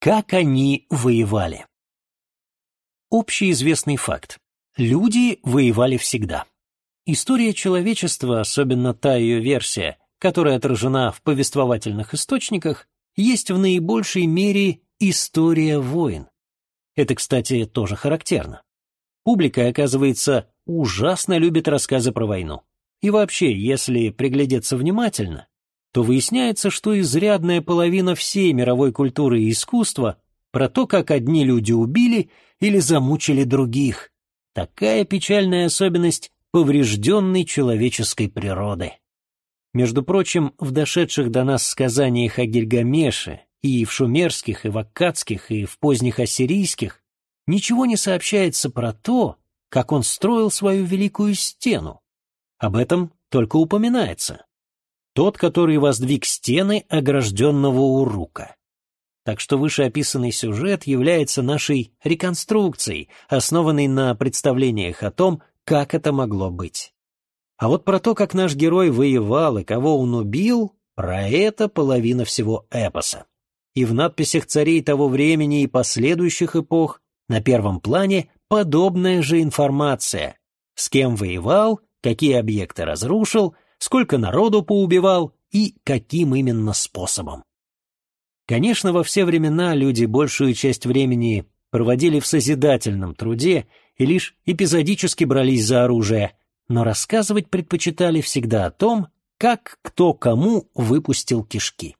Как они воевали? Общеизвестный факт. Люди воевали всегда. История человечества, особенно та ее версия, которая отражена в повествовательных источниках, есть в наибольшей мере история войн. Это, кстати, тоже характерно. Публика, оказывается, ужасно любит рассказы про войну. И вообще, если приглядеться внимательно, то выясняется, что изрядная половина всей мировой культуры и искусства про то, как одни люди убили или замучили других. Такая печальная особенность поврежденной человеческой природы. Между прочим, в дошедших до нас сказаниях о Гильгамеше и в шумерских, и в аккадских, и в поздних ассирийских ничего не сообщается про то, как он строил свою великую стену. Об этом только упоминается. Тот, который воздвиг стены огражденного урука. Так что вышеописанный сюжет является нашей реконструкцией, основанной на представлениях о том, как это могло быть. А вот про то, как наш герой воевал и кого он убил, про это половина всего эпоса. И в надписях царей того времени и последующих эпох на первом плане подобная же информация. С кем воевал, какие объекты разрушил, сколько народу поубивал и каким именно способом. Конечно, во все времена люди большую часть времени проводили в созидательном труде и лишь эпизодически брались за оружие, но рассказывать предпочитали всегда о том, как кто кому выпустил кишки.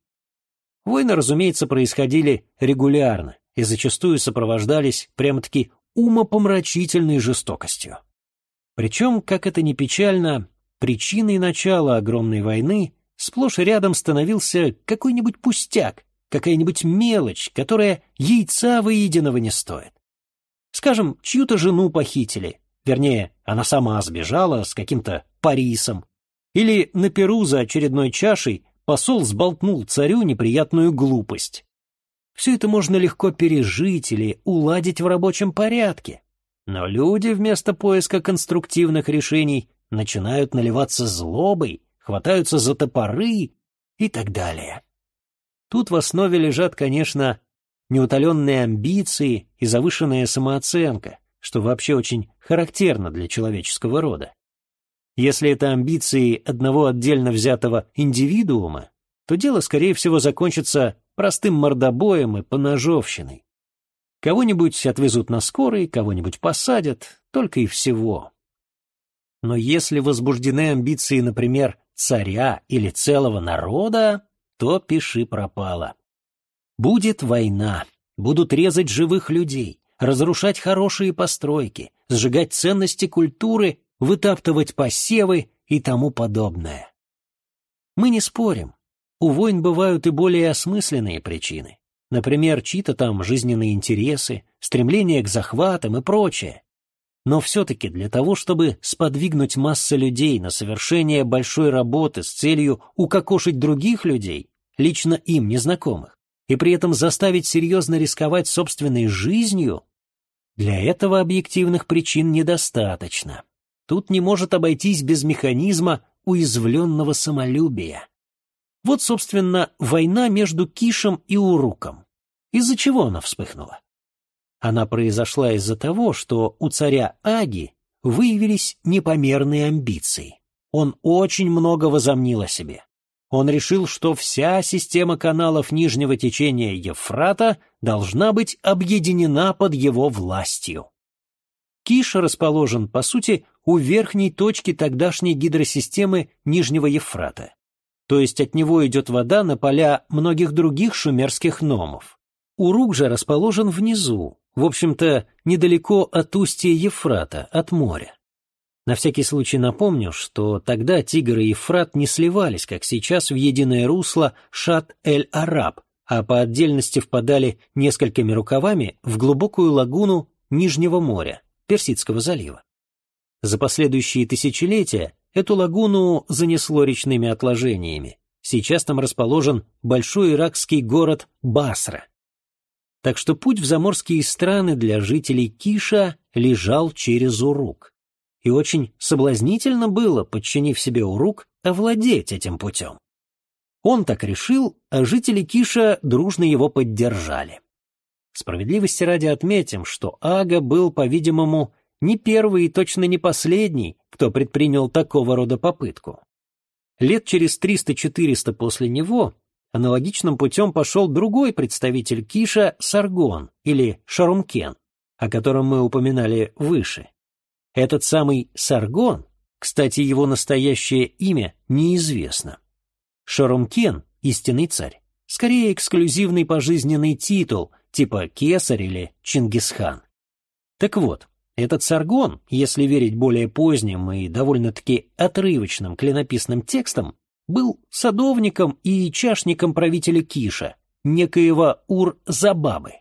Войны, разумеется, происходили регулярно и зачастую сопровождались прямо-таки умопомрачительной жестокостью. Причем, как это ни печально, причиной начала огромной войны сплошь и рядом становился какой-нибудь пустяк, какая-нибудь мелочь, которая яйца выеденного не стоит. Скажем, чью-то жену похитили, вернее, она сама сбежала с каким-то Парисом. Или на Перу за очередной чашей посол сболтнул царю неприятную глупость. Все это можно легко пережить или уладить в рабочем порядке. Но люди вместо поиска конструктивных решений начинают наливаться злобой, хватаются за топоры и так далее. Тут в основе лежат, конечно, неутоленные амбиции и завышенная самооценка, что вообще очень характерно для человеческого рода. Если это амбиции одного отдельно взятого индивидуума, то дело, скорее всего, закончится простым мордобоем и поножовщиной. Кого-нибудь отвезут на скорой, кого-нибудь посадят, только и всего. Но если возбуждены амбиции, например, царя или целого народа, то пиши пропало. Будет война, будут резать живых людей, разрушать хорошие постройки, сжигать ценности культуры, вытаптывать посевы и тому подобное. Мы не спорим. У войн бывают и более осмысленные причины. Например, чьи-то там жизненные интересы, стремление к захватам и прочее. Но все-таки для того, чтобы сподвигнуть массы людей на совершение большой работы с целью укокошить других людей, лично им незнакомых, и при этом заставить серьезно рисковать собственной жизнью, для этого объективных причин недостаточно. Тут не может обойтись без механизма уязвленного самолюбия. Вот, собственно, война между Кишем и Уруком. Из-за чего она вспыхнула? Она произошла из-за того, что у царя Аги выявились непомерные амбиции. Он очень много возомнил о себе он решил, что вся система каналов нижнего течения Евфрата должна быть объединена под его властью. Киш расположен, по сути, у верхней точки тогдашней гидросистемы Нижнего Евфрата. То есть от него идет вода на поля многих других шумерских номов. Урук же расположен внизу, в общем-то, недалеко от устья Евфрата, от моря. На всякий случай напомню, что тогда Тигр и Ефрат не сливались, как сейчас, в единое русло Шат-эль-Араб, а по отдельности впадали несколькими рукавами в глубокую лагуну Нижнего моря, Персидского залива. За последующие тысячелетия эту лагуну занесло речными отложениями. Сейчас там расположен большой иракский город Басра. Так что путь в заморские страны для жителей Киша лежал через Урук и очень соблазнительно было, подчинив себе урук, овладеть этим путем. Он так решил, а жители Киша дружно его поддержали. Справедливости ради отметим, что Ага был, по-видимому, не первый и точно не последний, кто предпринял такого рода попытку. Лет через 300-400 после него аналогичным путем пошел другой представитель Киша Саргон или Шарумкен, о котором мы упоминали выше. Этот самый Саргон, кстати, его настоящее имя неизвестно. Шарумкен — истинный царь, скорее эксклюзивный пожизненный титул, типа Кесарь или Чингисхан. Так вот, этот Саргон, если верить более поздним и довольно-таки отрывочным клинописным текстам, был садовником и чашником правителя Киша, некоего Ур-Забабы.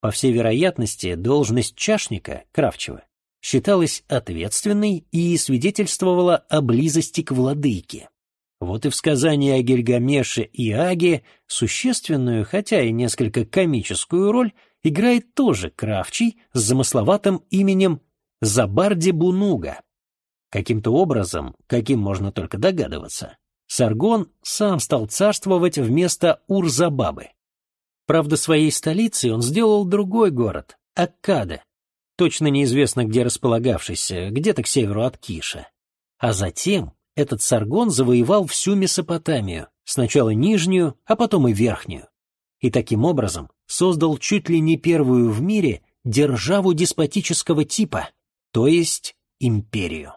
По всей вероятности, должность чашника, Кравчева, считалась ответственной и свидетельствовала о близости к владыке. Вот и в сказании о Гильгамеше и Аге существенную, хотя и несколько комическую роль играет тоже Кравчий с замысловатым именем Забарди Бунуга. Каким-то образом, каким можно только догадываться, Саргон сам стал царствовать вместо Урзабабы. Правда, своей столицей он сделал другой город — Аккаде, точно неизвестно где располагавшийся, где-то к северу от Киша. А затем этот Саргон завоевал всю Месопотамию, сначала нижнюю, а потом и верхнюю. И таким образом создал чуть ли не первую в мире державу деспотического типа, то есть империю.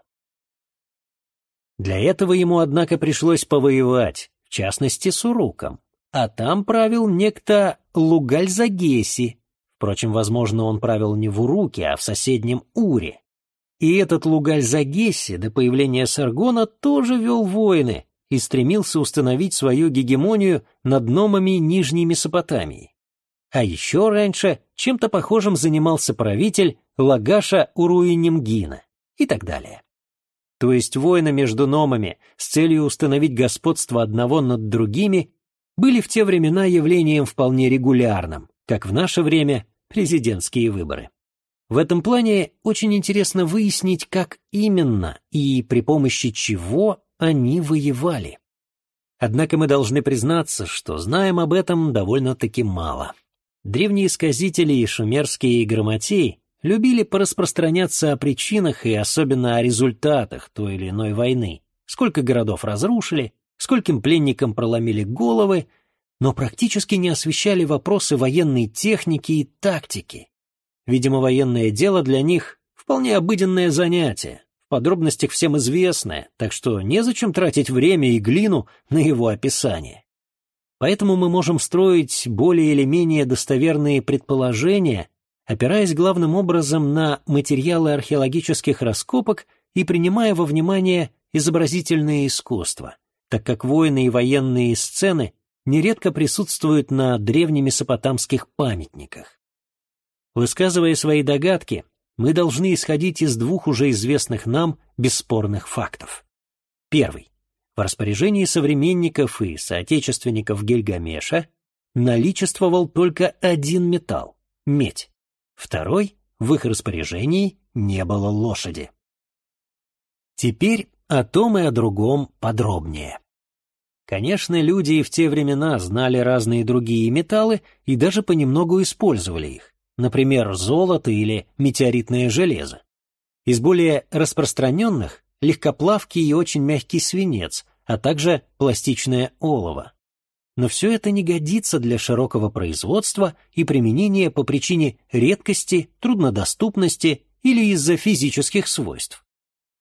Для этого ему, однако, пришлось повоевать, в частности, с Уруком, а там правил некто Лугаль-Загеси. Впрочем, возможно, он правил не в Уруке, а в соседнем Уре. И этот Лугаль-Загесси до появления Саргона тоже вел войны и стремился установить свою гегемонию над номами Нижней Месопотамии. А еще раньше чем-то похожим занимался правитель Лагаша Уруинимгина и так далее. То есть войны между номами с целью установить господство одного над другими были в те времена явлением вполне регулярным, как в наше время президентские выборы. В этом плане очень интересно выяснить, как именно и при помощи чего они воевали. Однако мы должны признаться, что знаем об этом довольно-таки мало. Древние сказители и шумерские грамотеи любили пораспространяться о причинах и особенно о результатах той или иной войны, сколько городов разрушили, скольким пленникам проломили головы, но практически не освещали вопросы военной техники и тактики, Видимо, военное дело для них вполне обыденное занятие, в подробностях всем известное, так что незачем тратить время и глину на его описание. Поэтому мы можем строить более или менее достоверные предположения, опираясь главным образом на материалы археологических раскопок и принимая во внимание изобразительное искусство, так как воины и военные сцены нередко присутствуют на древнемесопотамских памятниках. Высказывая свои догадки, мы должны исходить из двух уже известных нам бесспорных фактов. Первый. В распоряжении современников и соотечественников Гильгамеша наличествовал только один металл — медь. Второй. В их распоряжении не было лошади. Теперь о том и о другом подробнее. Конечно, люди и в те времена знали разные другие металлы и даже понемногу использовали их например, золото или метеоритное железо. Из более распространенных – легкоплавкий и очень мягкий свинец, а также пластичное олово. Но все это не годится для широкого производства и применения по причине редкости, труднодоступности или из-за физических свойств.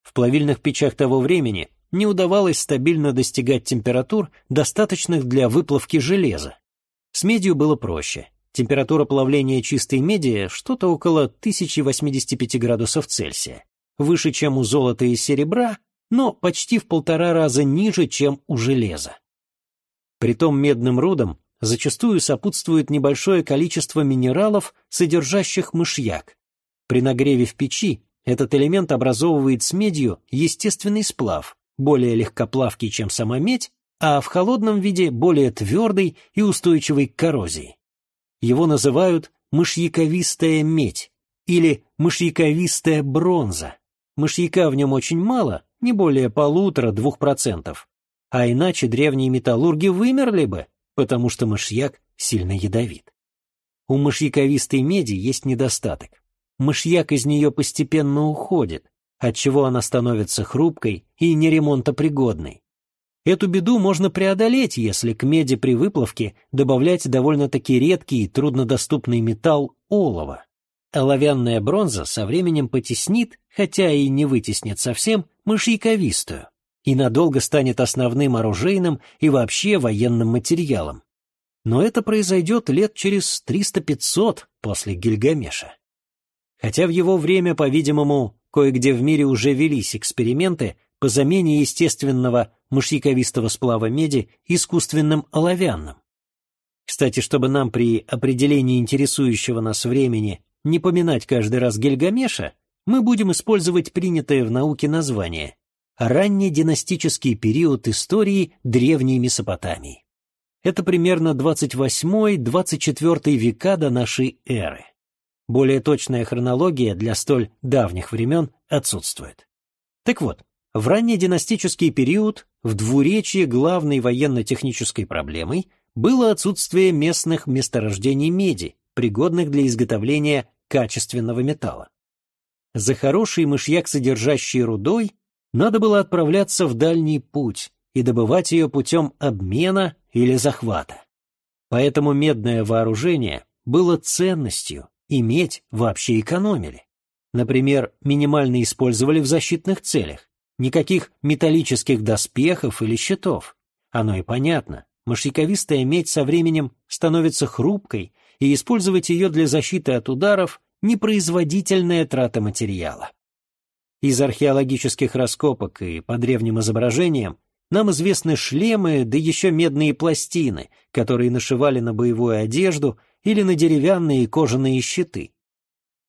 В плавильных печах того времени не удавалось стабильно достигать температур, достаточных для выплавки железа. С медью было проще. Температура плавления чистой меди что-то около 1085 градусов Цельсия, выше, чем у золота и серебра, но почти в полтора раза ниже, чем у железа. Притом медным рудам зачастую сопутствует небольшое количество минералов, содержащих мышьяк. При нагреве в печи этот элемент образовывает с медью естественный сплав, более легкоплавкий, чем сама медь, а в холодном виде более твердый и устойчивый к коррозии. Его называют мышьяковистая медь или мышьяковистая бронза. Мышьяка в нем очень мало, не более полутора-двух процентов. А иначе древние металлурги вымерли бы, потому что мышьяк сильно ядовит. У мышьяковистой меди есть недостаток. Мышьяк из нее постепенно уходит, отчего она становится хрупкой и неремонтопригодной. Эту беду можно преодолеть, если к меди при выплавке добавлять довольно-таки редкий и труднодоступный металл олово. Оловянная бронза со временем потеснит, хотя и не вытеснит совсем, мышьяковистую и надолго станет основным оружейным и вообще военным материалом. Но это произойдет лет через 300-500 после Гильгамеша. Хотя в его время, по-видимому, кое-где в мире уже велись эксперименты по замене естественного мышьяковистого сплава меди искусственным оловянным. Кстати, чтобы нам при определении интересующего нас времени не поминать каждый раз Гильгамеша, мы будем использовать принятое в науке название «раннединастический период истории Древней Месопотамии». Это примерно 28-24 века до нашей эры. Более точная хронология для столь давних времен отсутствует. Так вот, в раннединастический период в двуречье главной военно-технической проблемой было отсутствие местных месторождений меди, пригодных для изготовления качественного металла. За хорошей мышьяк, содержащей рудой, надо было отправляться в дальний путь и добывать ее путем обмена или захвата. Поэтому медное вооружение было ценностью, и медь вообще экономили. Например, минимально использовали в защитных целях, никаких металлических доспехов или щитов. Оно и понятно, мышьяковистая медь со временем становится хрупкой, и использовать ее для защиты от ударов – непроизводительная трата материала. Из археологических раскопок и по древним изображениям нам известны шлемы, да еще медные пластины, которые нашивали на боевую одежду или на деревянные и кожаные щиты.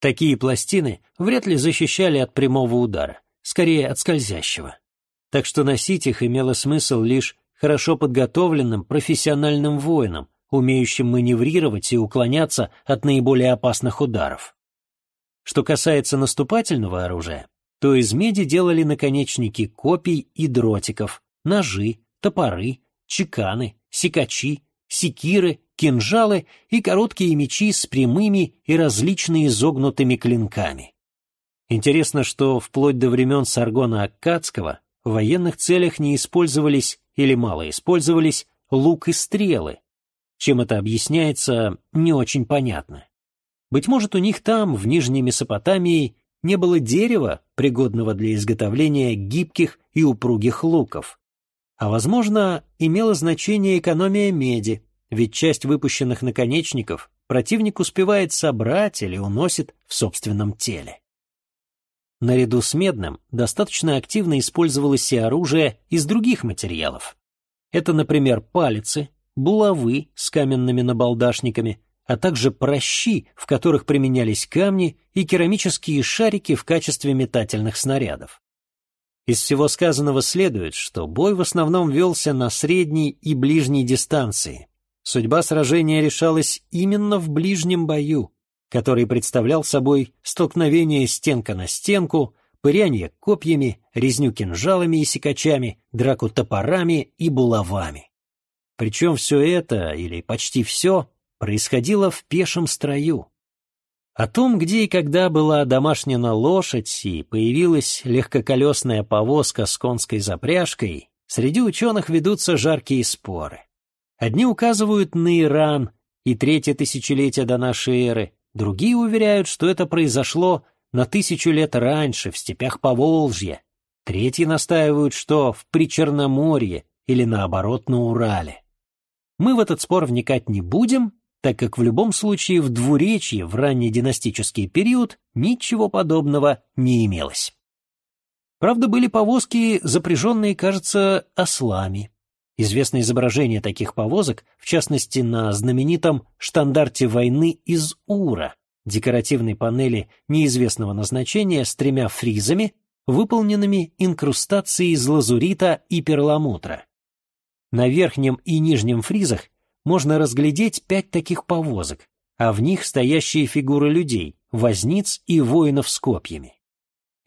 Такие пластины вряд ли защищали от прямого удара, скорее от скользящего. Так что носить их имело смысл лишь хорошо подготовленным профессиональным воинам, умеющим маневрировать и уклоняться от наиболее опасных ударов. Что касается наступательного оружия, то из меди делали наконечники копий и дротиков, ножи, топоры, чеканы, секачи, секиры, кинжалы и короткие мечи с прямыми и различно изогнутыми клинками. Интересно, что вплоть до времен Саргона Аккадского в военных целях не использовались или мало использовались лук и стрелы. Чем это объясняется, не очень понятно. Быть может, у них там, в Нижней Месопотамии, не было дерева, пригодного для изготовления гибких и упругих луков. А, возможно, имело значение экономия меди, ведь часть выпущенных наконечников противник успевает собрать или уносит в собственном теле. Наряду с медным достаточно активно использовалось и оружие из других материалов. Это, например, палицы, булавы с каменными набалдашниками, а также прощи, в которых применялись камни и керамические шарики в качестве метательных снарядов. Из всего сказанного следует, что бой в основном велся на средней и ближней дистанции. Судьба сражения решалась именно в ближнем бою, который представлял собой столкновение стенка на стенку, пыряние копьями, резню кинжалами и секачами, драку топорами и булавами. Причем все это, или почти все, происходило в пешем строю. О том, где и когда была домашняя лошадь и появилась легкоколесная повозка с конской запряжкой, среди ученых ведутся жаркие споры. Одни указывают на Иран и третье тысячелетие до нашей эры, другие уверяют, что это произошло на тысячу лет раньше в степях Поволжья, третьи настаивают, что в Причерноморье или наоборот на Урале. Мы в этот спор вникать не будем, так как в любом случае в двуречье в ранний династический период ничего подобного не имелось. Правда, были повозки, запряженные, кажется, ослами. Известно изображение таких повозок, в частности, на знаменитом штандарте войны из Ура, декоративной панели неизвестного назначения с тремя фризами, выполненными инкрустацией из лазурита и перламутра. На верхнем и нижнем фризах можно разглядеть пять таких повозок, а в них стоящие фигуры людей, возниц и воинов с копьями.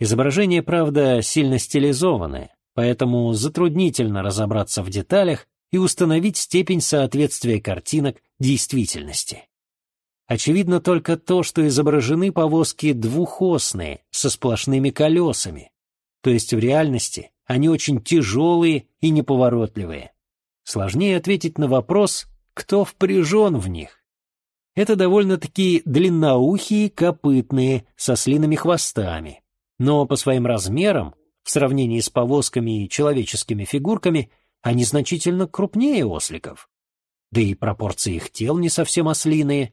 Изображение, правда, сильно стилизованное, поэтому затруднительно разобраться в деталях и установить степень соответствия картинок действительности. Очевидно только то, что изображены повозки двухосные, со сплошными колесами. То есть в реальности они очень тяжелые и неповоротливые. Сложнее ответить на вопрос, кто впряжен в них. Это довольно-таки длинноухие, копытные, со слиными хвостами. Но по своим размерам, в сравнении с повозками и человеческими фигурками, они значительно крупнее осликов. Да и пропорции их тел не совсем ослиные.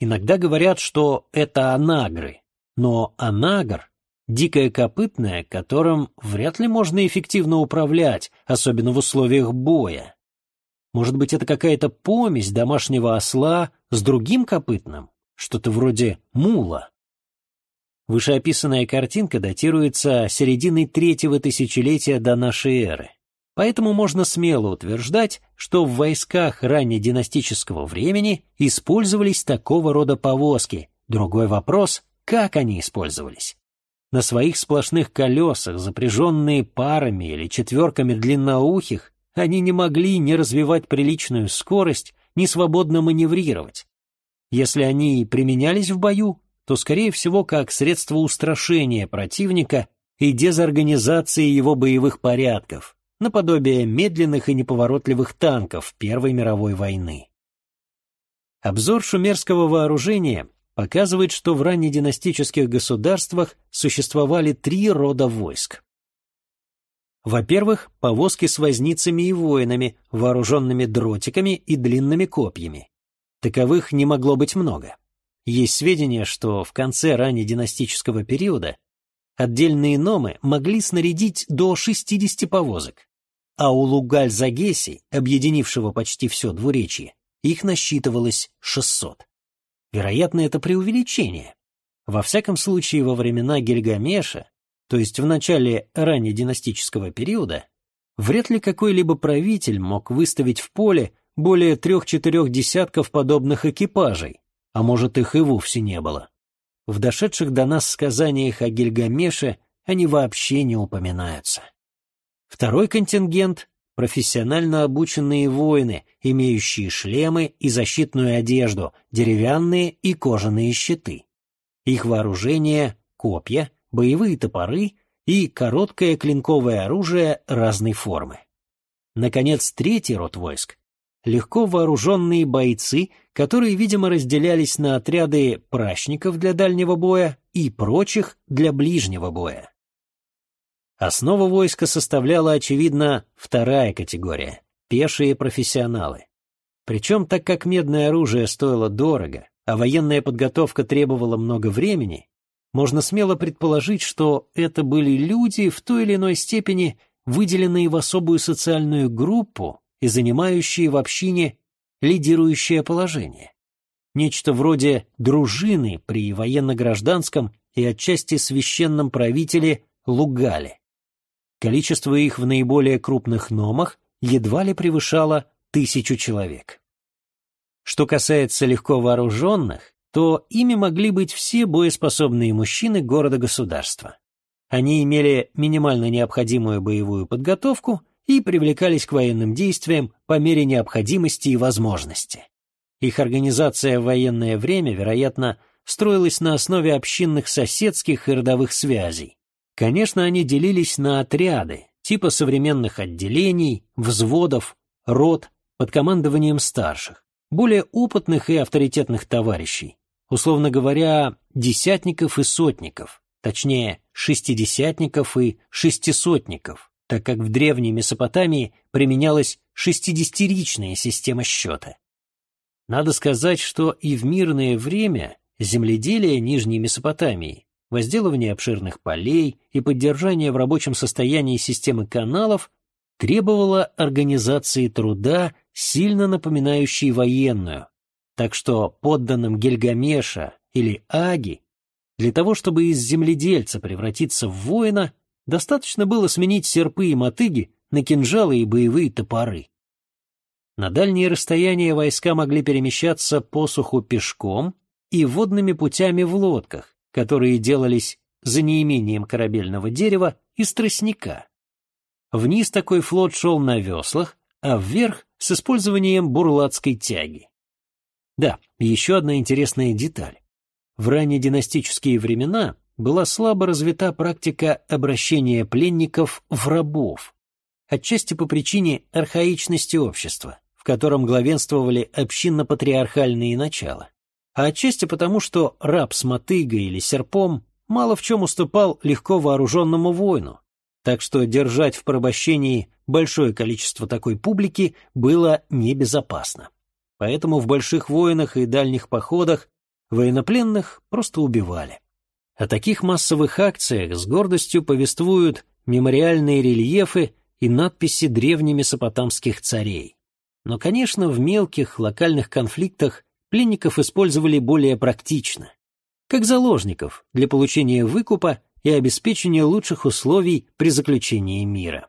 Иногда говорят, что это анагры, но анагр — дикое копытное, которым вряд ли можно эффективно управлять, особенно в условиях боя. Может быть, это какая-то помесь домашнего осла с другим копытным, что-то вроде мула. Вышеописанная картинка датируется серединой третьего тысячелетия до нашей эры. Поэтому можно смело утверждать, что в войсках раннединастического времени использовались такого рода повозки. Другой вопрос – как они использовались? На своих сплошных колесах, запряженные парами или четверками длинноухих, они не могли ни развивать приличную скорость, ни свободно маневрировать. Если они и применялись в бою, то, скорее всего, как средство устрашения противника и дезорганизации его боевых порядков, наподобие медленных и неповоротливых танков Первой мировой войны. Обзор шумерского вооружения показывает, что в раннединастических государствах существовали три рода войск. Во-первых, повозки с возницами и воинами, вооруженными дротиками и длинными копьями. Таковых не могло быть много. Есть сведения, что в конце раннединастического периода отдельные номы могли снарядить до 60 повозок а у Лугаль-Загеси, объединившего почти все двуречье, их насчитывалось 600. Вероятно, это преувеличение. Во всяком случае, во времена Гильгамеша, то есть в начале раннединастического периода, вряд ли какой-либо правитель мог выставить в поле более трех-четырех десятков подобных экипажей, а может их и вовсе не было. В дошедших до нас сказаниях о Гильгамеше они вообще не упоминаются. Второй контингент — профессионально обученные воины, имеющие шлемы и защитную одежду, деревянные и кожаные щиты. Их вооружение — копья, боевые топоры и короткое клинковое оружие разной формы. Наконец, третий род войск — легко вооруженные бойцы, которые, видимо, разделялись на отряды прачников для дальнего боя и прочих для ближнего боя. Основу войска составляла, очевидно, вторая категория — пешие профессионалы. Причем, так как медное оружие стоило дорого, а военная подготовка требовала много времени, можно смело предположить, что это были люди в той или иной степени выделенные в особую социальную группу и занимающие в общине лидирующее положение. Нечто вроде дружины при военно-гражданском и отчасти священном правителе Лугале. Количество их в наиболее крупных номах едва ли превышало тысячу человек. Что касается легко вооруженных, то ими могли быть все боеспособные мужчины города-государства. Они имели минимально необходимую боевую подготовку и привлекались к военным действиям по мере необходимости и возможности. Их организация в военное время, вероятно, строилась на основе общинных соседских и родовых связей, Конечно, они делились на отряды, типа современных отделений, взводов, рот под командованием старших, более опытных и авторитетных товарищей, условно говоря, десятников и сотников, точнее, шестидесятников и шестисотников, так как в древней Месопотамии применялась шестидесятиричная система счета. Надо сказать, что и в мирное время земледелие Нижней Месопотамии возделывание обширных полей и поддержание в рабочем состоянии системы каналов требовало организации труда, сильно напоминающей военную. Так что подданным Гильгамеша или Аги для того, чтобы из земледельца превратиться в воина, достаточно было сменить серпы и мотыги на кинжалы и боевые топоры. На дальние расстояния войска могли перемещаться по суху пешком и водными путями в лодках, которые делались за неимением корабельного дерева из тростника. Вниз такой флот шел на веслах, а вверх с использованием бурлацкой тяги. Да, еще одна интересная деталь. В раннединастические времена была слабо развита практика обращения пленников в рабов, отчасти по причине архаичности общества, в котором главенствовали общинно-патриархальные начала, а отчасти потому, что раб с мотыгой или серпом мало в чем уступал легко вооруженному воину, так что держать в порабощении большое количество такой публики было небезопасно. Поэтому в больших войнах и дальних походах военнопленных просто убивали. О таких массовых акциях с гордостью повествуют мемориальные рельефы и надписи древнемесопотамских царей. Но, конечно, в мелких локальных конфликтах пленников использовали более практично, как заложников для получения выкупа и обеспечения лучших условий при заключении мира.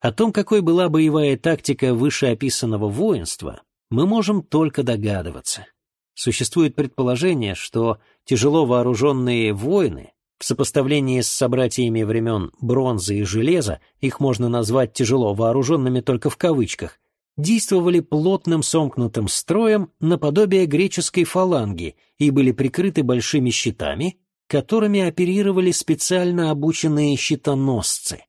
О том, какой была боевая тактика вышеописанного воинства, мы можем только догадываться. Существует предположение, что тяжело вооруженные воины в сопоставлении с собратьями времен бронзы и железа, их можно назвать тяжело вооруженными только в кавычках, действовали плотным сомкнутым строем наподобие греческой фаланги и были прикрыты большими щитами, которыми оперировали специально обученные щитоносцы.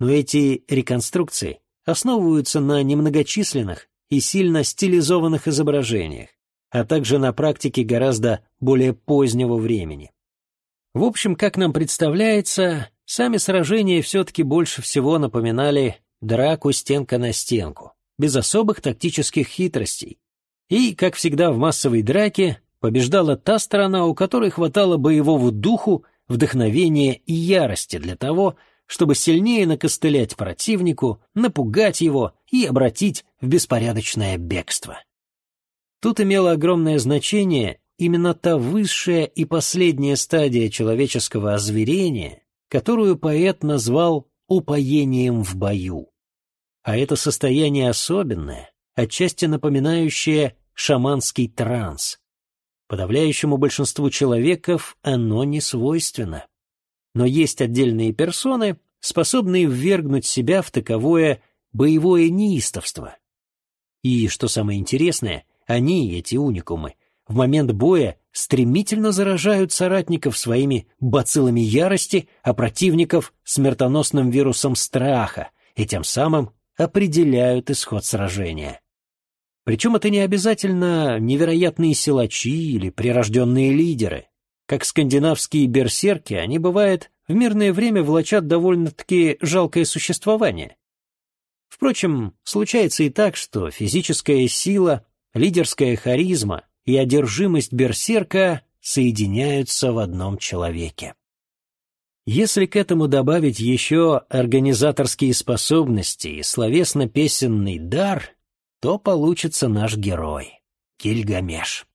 Но эти реконструкции основываются на немногочисленных и сильно стилизованных изображениях, а также на практике гораздо более позднего времени. В общем, как нам представляется, сами сражения все-таки больше всего напоминали драку стенка на стенку, без особых тактических хитростей. И, как всегда в массовой драке, побеждала та сторона, у которой хватало боевого духу, вдохновения и ярости для того, чтобы сильнее накостылять противнику, напугать его и обратить в беспорядочное бегство. Тут имело огромное значение именно та высшая и последняя стадия человеческого озверения, которую поэт назвал упоением в бою. А это состояние особенное, отчасти напоминающее шаманский транс. Подавляющему большинству человеков оно не свойственно. Но есть отдельные персоны, способные ввергнуть себя в таковое боевое неистовство. И, что самое интересное, они, эти уникумы, в момент боя стремительно заражают соратников своими бациллами ярости, а противников смертоносным вирусом страха, и тем самым определяют исход сражения. Причем это не обязательно невероятные силачи или прирожденные лидеры. Как скандинавские берсерки, они, бывает, в мирное время влачат довольно-таки жалкое существование. Впрочем, случается и так, что физическая сила, лидерская харизма и одержимость берсерка соединяются в одном человеке. Если к этому добавить еще организаторские способности и словесно-песенный дар, то получится наш герой — Гильгамеш.